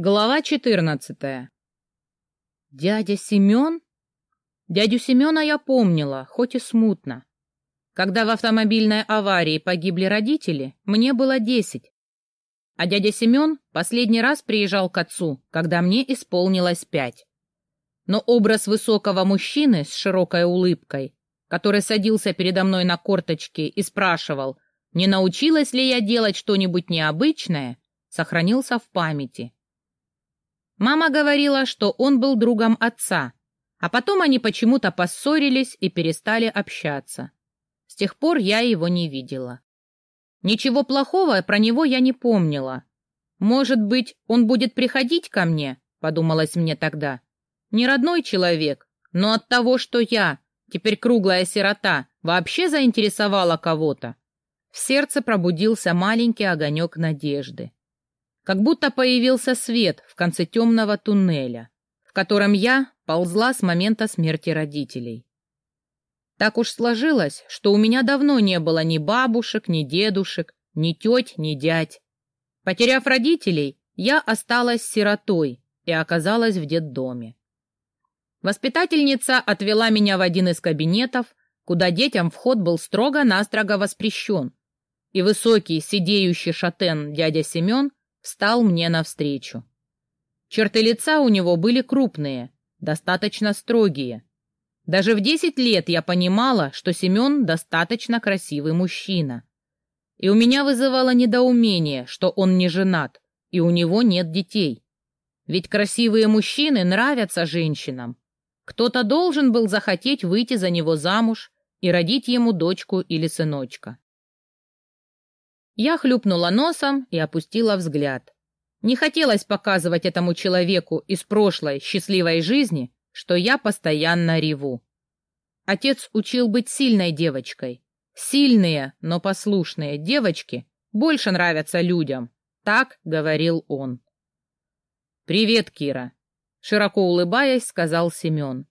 Глава 14. Дядя Семен? Дядю Семена я помнила, хоть и смутно. Когда в автомобильной аварии погибли родители, мне было десять. А дядя Семен последний раз приезжал к отцу, когда мне исполнилось пять. Но образ высокого мужчины с широкой улыбкой, который садился передо мной на корточки и спрашивал, не научилась ли я делать что-нибудь необычное, сохранился в памяти. Мама говорила, что он был другом отца, а потом они почему-то поссорились и перестали общаться. С тех пор я его не видела. Ничего плохого про него я не помнила. Может быть, он будет приходить ко мне, подумалось мне тогда. Не родной человек, но от того, что я, теперь круглая сирота, вообще заинтересовала кого-то. В сердце пробудился маленький огонек надежды. Как будто появился свет в конце темного туннеля, в котором я ползла с момента смерти родителей. Так уж сложилось, что у меня давно не было ни бабушек, ни дедушек, ни теть, ни дядь. Потеряв родителей, я осталась сиротой и оказалась в детдоме. Воспитательница отвела меня в один из кабинетов, куда детям вход был строго-настрого воспрещен, и высокий, сидеющий шатен дядя Семен встал мне навстречу. Черты лица у него были крупные, достаточно строгие. Даже в десять лет я понимала, что Семен достаточно красивый мужчина. И у меня вызывало недоумение, что он не женат, и у него нет детей. Ведь красивые мужчины нравятся женщинам. Кто-то должен был захотеть выйти за него замуж и родить ему дочку или сыночка. Я хлюпнула носом и опустила взгляд. Не хотелось показывать этому человеку из прошлой счастливой жизни, что я постоянно реву. Отец учил быть сильной девочкой. Сильные, но послушные девочки больше нравятся людям, так говорил он. «Привет, Кира», — широко улыбаясь, сказал Семен.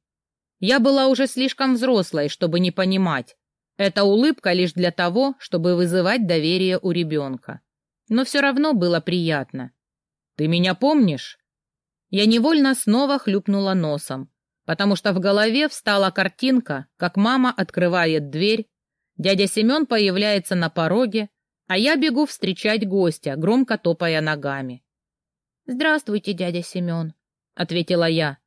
Я была уже слишком взрослой, чтобы не понимать, эта улыбка лишь для того, чтобы вызывать доверие у ребенка. Но все равно было приятно. «Ты меня помнишь?» Я невольно снова хлюпнула носом, потому что в голове встала картинка, как мама открывает дверь, дядя Семен появляется на пороге, а я бегу встречать гостя, громко топая ногами. «Здравствуйте, дядя Семен», — ответила я.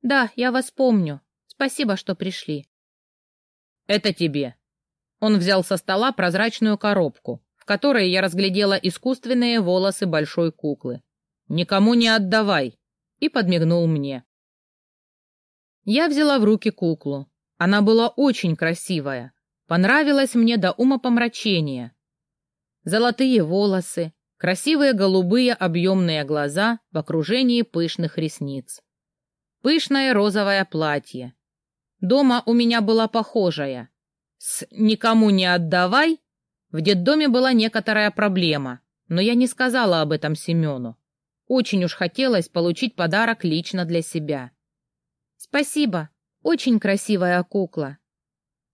«Да, я вас помню. Спасибо, что пришли». «Это тебе», он взял со стола прозрачную коробку, в которой я разглядела искусственные волосы большой куклы. «Никому не отдавай!» и подмигнул мне. Я взяла в руки куклу. Она была очень красивая. Понравилась мне до умопомрачения. Золотые волосы, красивые голубые объемные глаза в окружении пышных ресниц. Пышное розовое платье. Дома у меня была похожая, с «никому не отдавай» в детдоме была некоторая проблема, но я не сказала об этом Семену. Очень уж хотелось получить подарок лично для себя. «Спасибо, очень красивая кукла».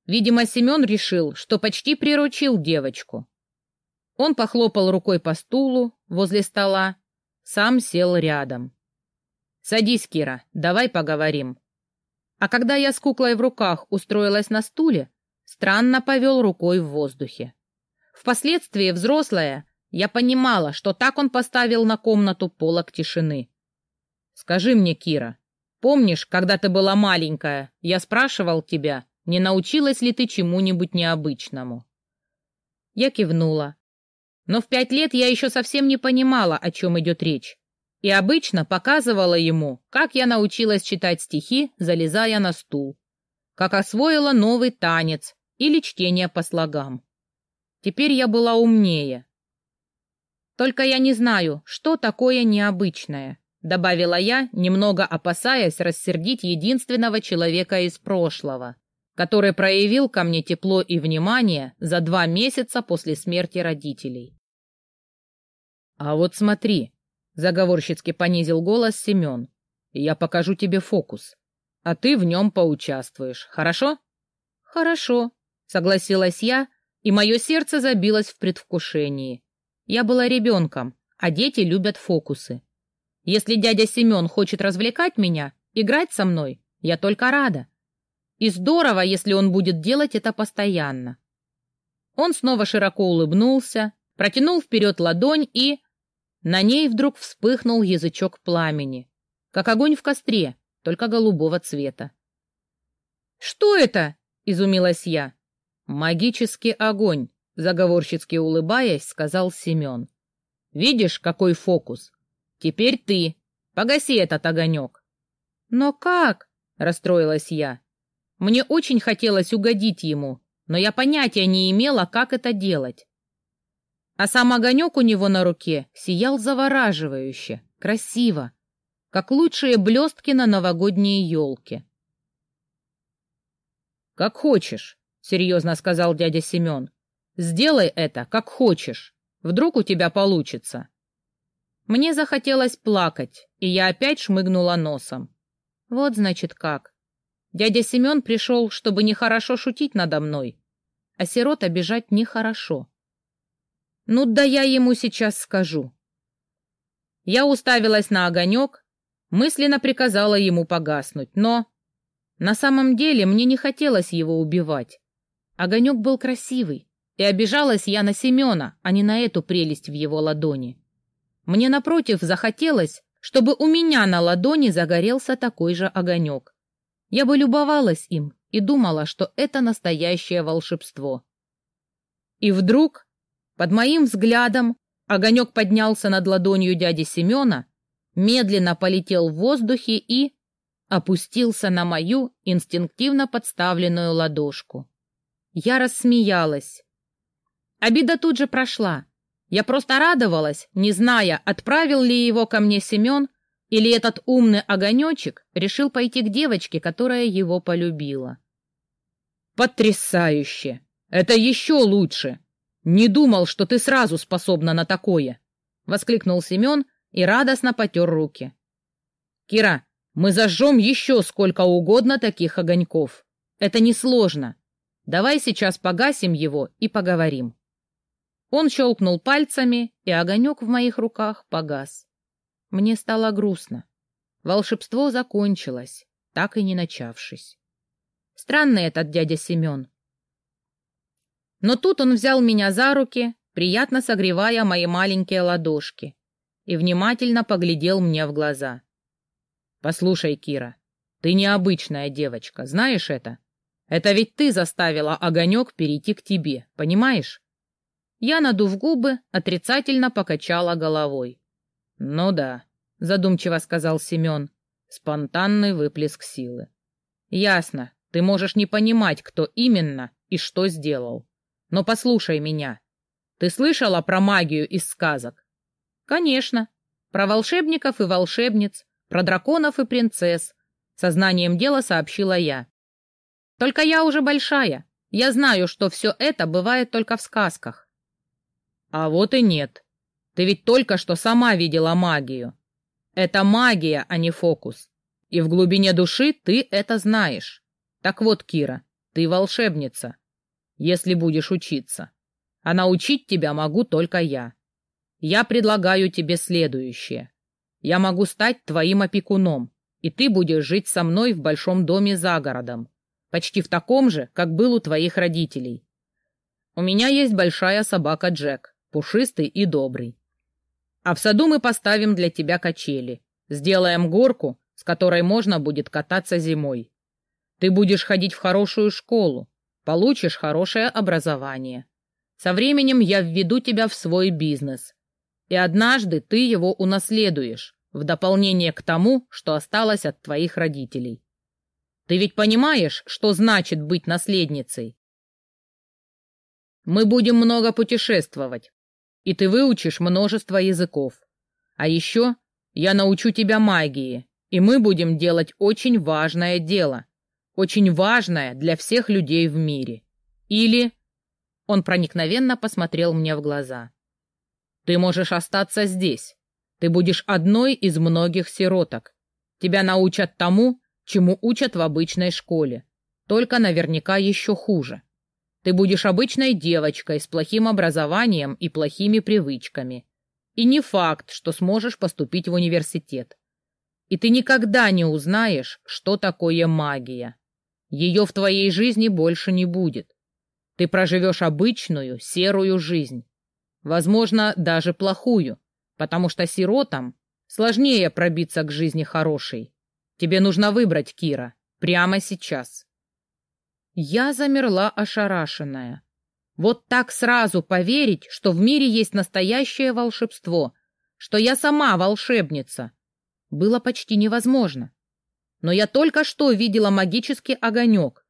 Видимо, Семен решил, что почти приручил девочку. Он похлопал рукой по стулу возле стола, сам сел рядом. «Садись, Кира, давай поговорим». А когда я с куклой в руках устроилась на стуле, странно повел рукой в воздухе. Впоследствии, взрослая, я понимала, что так он поставил на комнату полок тишины. «Скажи мне, Кира, помнишь, когда ты была маленькая, я спрашивал тебя, не научилась ли ты чему-нибудь необычному?» Я кивнула. Но в пять лет я еще совсем не понимала, о чем идет речь, и обычно показывала ему, как я научилась читать стихи, залезая на стул, как освоила новый танец, или чтение по слогам. Теперь я была умнее. Только я не знаю, что такое необычное, добавила я, немного опасаясь рассердить единственного человека из прошлого, который проявил ко мне тепло и внимание за два месяца после смерти родителей. «А вот смотри», — заговорщицки понизил голос Семен, — «я покажу тебе фокус, а ты в нем поучаствуешь, хорошо?» «Хорошо», Согласилась я, и мое сердце забилось в предвкушении. Я была ребенком, а дети любят фокусы. Если дядя Семен хочет развлекать меня, играть со мной, я только рада. И здорово, если он будет делать это постоянно. Он снова широко улыбнулся, протянул вперед ладонь и... На ней вдруг вспыхнул язычок пламени, как огонь в костре, только голубого цвета. «Что это?» — изумилась я. «Магический огонь», — заговорщицки улыбаясь, сказал Семен. «Видишь, какой фокус? Теперь ты. Погаси этот огонек». «Но как?» — расстроилась я. Мне очень хотелось угодить ему, но я понятия не имела, как это делать. А сам огонек у него на руке сиял завораживающе, красиво, как лучшие блестки на новогодней елке. «Как хочешь», — серьезно сказал дядя Семен. «Сделай это, как хочешь. Вдруг у тебя получится». Мне захотелось плакать, и я опять шмыгнула носом. Вот значит как. Дядя Семен пришел, чтобы нехорошо шутить надо мной, а сирот обижать нехорошо. Ну да я ему сейчас скажу. Я уставилась на огонек, мысленно приказала ему погаснуть, но... На самом деле мне не хотелось его убивать. Огонек был красивый, и обижалась я на Семена, а не на эту прелесть в его ладони. Мне, напротив, захотелось, чтобы у меня на ладони загорелся такой же огонек. Я бы любовалась им и думала, что это настоящее волшебство. И вдруг, под моим взглядом, огонек поднялся над ладонью дяди Семена, медленно полетел в воздухе и опустился на мою инстинктивно подставленную ладошку. Я рассмеялась. Обида тут же прошла. Я просто радовалась, не зная, отправил ли его ко мне Семен или этот умный огонечек решил пойти к девочке, которая его полюбила? «Потрясающе! Это еще лучше! Не думал, что ты сразу способна на такое!» — воскликнул Семен и радостно потер руки. «Кира, мы зажжем еще сколько угодно таких огоньков. Это несложно. Давай сейчас погасим его и поговорим». Он щелкнул пальцами, и огонек в моих руках погас. Мне стало грустно. Волшебство закончилось, так и не начавшись. Странный этот дядя Семен. Но тут он взял меня за руки, приятно согревая мои маленькие ладошки, и внимательно поглядел мне в глаза. «Послушай, Кира, ты необычная девочка, знаешь это? Это ведь ты заставила огонек перейти к тебе, понимаешь?» Я, надув губы, отрицательно покачала головой. «Ну да», — задумчиво сказал Семен. Спонтанный выплеск силы. «Ясно. Ты можешь не понимать, кто именно и что сделал. Но послушай меня. Ты слышала про магию из сказок?» «Конечно. Про волшебников и волшебниц, про драконов и принцесс», — сознанием дела сообщила я. «Только я уже большая. Я знаю, что все это бывает только в сказках». «А вот и нет. Ты ведь только что сама видела магию. Это магия, а не фокус. И в глубине души ты это знаешь. Так вот, Кира, ты волшебница, если будешь учиться. А научить тебя могу только я. Я предлагаю тебе следующее. Я могу стать твоим опекуном, и ты будешь жить со мной в большом доме за городом, почти в таком же, как был у твоих родителей. У меня есть большая собака Джек, пушистый и добрый. А в саду мы поставим для тебя качели. Сделаем горку, с которой можно будет кататься зимой. Ты будешь ходить в хорошую школу, получишь хорошее образование. Со временем я введу тебя в свой бизнес. И однажды ты его унаследуешь, в дополнение к тому, что осталось от твоих родителей. Ты ведь понимаешь, что значит быть наследницей? Мы будем много путешествовать, и ты выучишь множество языков. А еще я научу тебя магии, и мы будем делать очень важное дело, очень важное для всех людей в мире. Или...» Он проникновенно посмотрел мне в глаза. «Ты можешь остаться здесь. Ты будешь одной из многих сироток. Тебя научат тому, чему учат в обычной школе, только наверняка еще хуже. Ты будешь обычной девочкой с плохим образованием и плохими привычками. И не факт, что сможешь поступить в университет. И ты никогда не узнаешь, что такое магия. Ее в твоей жизни больше не будет. Ты проживешь обычную, серую жизнь. Возможно, даже плохую, потому что сиротам сложнее пробиться к жизни хорошей. Тебе нужно выбрать, Кира, прямо сейчас. Я замерла ошарашенная. Вот так сразу поверить, что в мире есть настоящее волшебство, что я сама волшебница, было почти невозможно. Но я только что видела магический огонек,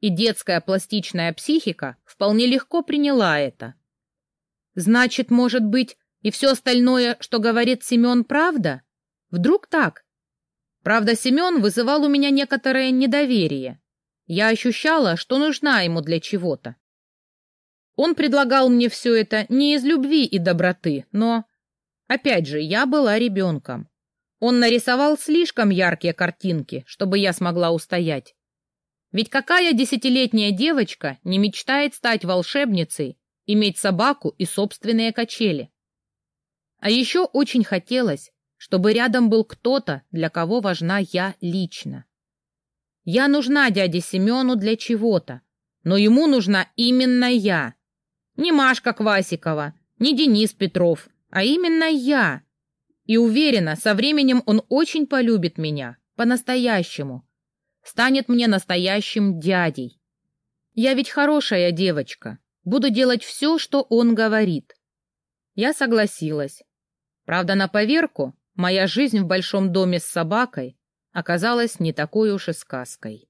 и детская пластичная психика вполне легко приняла это. Значит, может быть, и все остальное, что говорит Семен, правда? Вдруг так? Правда, Семен вызывал у меня некоторое недоверие. Я ощущала, что нужна ему для чего-то. Он предлагал мне все это не из любви и доброты, но... Опять же, я была ребенком. Он нарисовал слишком яркие картинки, чтобы я смогла устоять. Ведь какая десятилетняя девочка не мечтает стать волшебницей, иметь собаку и собственные качели? А еще очень хотелось, чтобы рядом был кто-то, для кого важна я лично. Я нужна дяде Семену для чего-то, но ему нужна именно я, не Машка Квасикова, не Денис Петров, а именно я. И уверена, со временем он очень полюбит меня, по-настоящему. Станет мне настоящим дядей. Я ведь хорошая девочка, буду делать все, что он говорит. Я согласилась. Правда, на поверку, моя жизнь в большом доме с собакой оказалась не такой уж и сказкой.